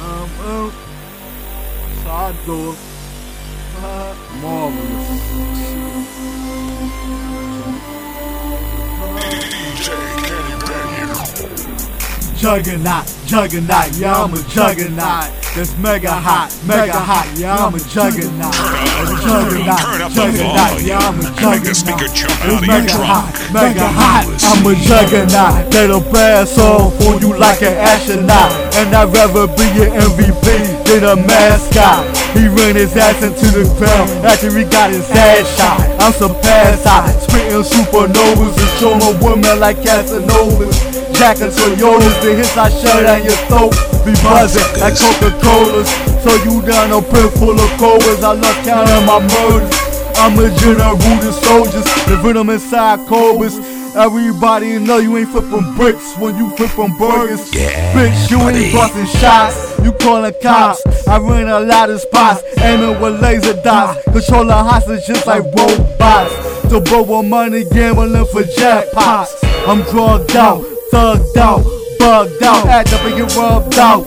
Amam Sado móvel Juggernaut, juggernaut, yeah, I'm a juggernaut. That's mega hot, mega hot, yeah, I'm a juggernaut. Juggernaut, juggernaut, yeah, I'm a Make the speaker juggernaut. jump It's out of your mega trunk. hot, mega hot, I'm a juggernaut. That'll blast off on you like an astronaut. And I'd rather be an MVP than a mascot. He ran his ass into the ground after he got his ass shot. I'm surpassed hot, spitting supernovas and showing women like Casanovas. Jacking Toyotas, the hits I shut down your throat. Be buzzing like Coca-Colas. So you down a pit full of cobras. I love counting my murders. I'm a general to soldiers, the venom inside cobras. Everybody know you ain't flipping bricks when you flipping burgers. Yeah, Bitch, you buddy. ain't busting shots. You calling cops. I run a lot of spots, aiming with laser dots, controlling hostages like robots. To borrow money, gambling for jackpots. I'm drugged out, thugged out, bugged out, up and get rubbed out.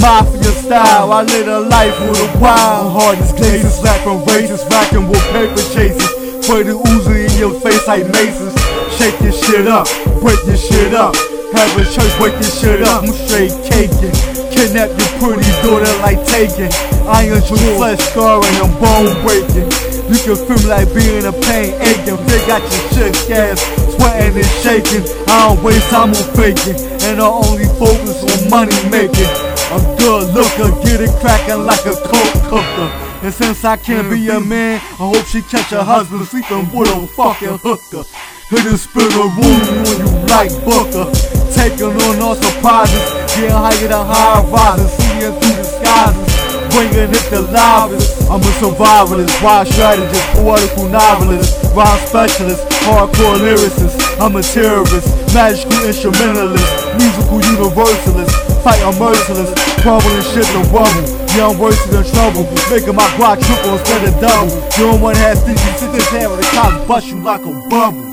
Mafia style, I live a life with a wild heart. Glazes back from races, racking with paper chases. Spray the Uzi in your face like Masons. Shake your shit up, break your shit up. Have a church, wake your shit up. I'm straight caking. Kidnap your pretty daughter like taking. Iron your flesh scarring and bone breaking. You can feel like being in pain, aching. They got your shook ass, sweating and shaking. I don't waste time on faking, and I only focus on money making. I'm good looker, get it cracking like a coke cooker. And since I can't be a man, I hope she catch her husband sleeping with a fucking hooker. Hit and spin a room when you like Booker. Taking on all surprises, getting higher than high rises, seeing through the bringing it to liveness. I'm a survivalist, wise strategist, poetical novelist, rhyme specialist, hardcore lyricist. I'm a terrorist, magical instrumentalist, musical universalist, fight I'm merciless, crumbling shit to rubble. I'm worse than trouble, making my guac triple instead of double. You don't want to have stinky, sit this hand with the cops bust you like a bubble.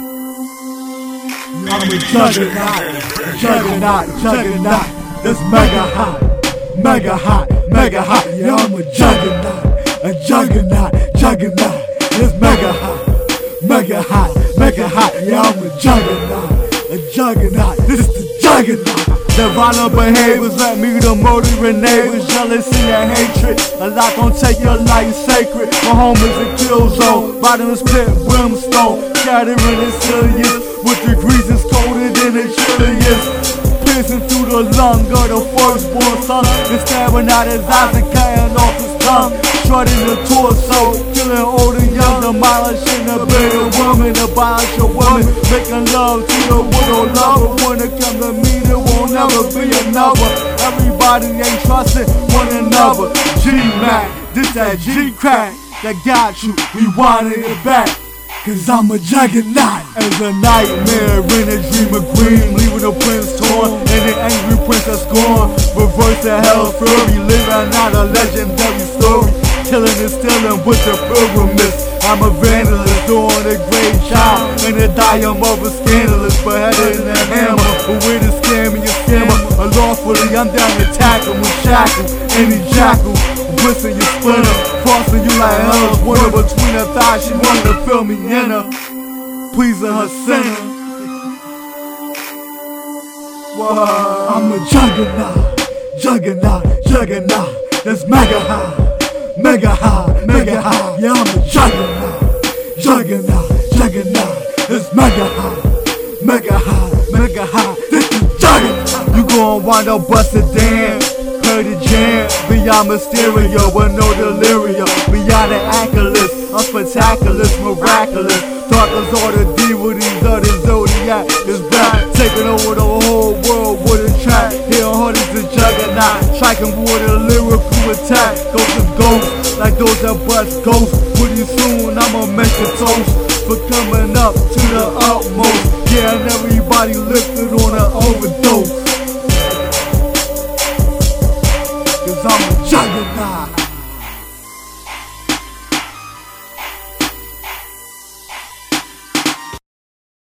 I'm a juggernaut, juggernaut, juggernaut. That's mega hot, mega hot, mega hot. Yeah, I'm a juggernaut, a juggernaut, juggernaut. That's mega hot, mega hot, mega hot. Yeah, I'm a juggernaut, a juggernaut. This is the juggernaut. The violent behaviors let me the murdering neighbors, jealousy and hatred. A lot gon' take your life sacred. My home is a kill zone, bottomless pit, brimstone, shattering the cilious with degrees is colder than the chilliest. Piercing through the lung of the firstborn son, and stabbing out his eyes and cutting off his tongue. Shredding the torso, killing old and young, demolishing a better woman, abolish a woman, making love to the widow lover. When it come to me, there won't never be another. Everybody ain't trusting one another. G Mac, this that G crack that got you. We wanted it back. Cause I'm a juggernaut. As a nightmare in a dream of green Leaving the prince torn. And the angry princess gone. Reverse the hell fury Living out a legendary story. Killing and stealing with the pilgrimage I'm a vandalist doing a great job. And a I'm of a scandalous Beheaded in a hammer. But with a scammy a scammer. A lawfully I'm down to tackle with shackle Any jackal Whistle you splinter, crossing you like hell's winter her thighs. She wanted to feel me in her, pleasing her. Whoa, I'm a juggernaut, juggernaut, juggernaut. That's mega high, mega high, mega high. Yeah, I'm a juggernaut, juggernaut, juggernaut. That's mega high, mega high, mega high. This is juggernaut. You gon' wind up busted down heard the jam Beyond Mysterio with no spectaculous, miraculous. Darkness all the deities of the zodiac is black, taking over the whole world with a track. Here, hundreds of juggernaut, striking with a lyrical attack. Ghosts of ghosts, like those that bust ghosts. Pretty soon, I'ma make a toast for coming up to the utmost. Yeah, and everybody lifted on an overdose. Cause I'm a juggernaut.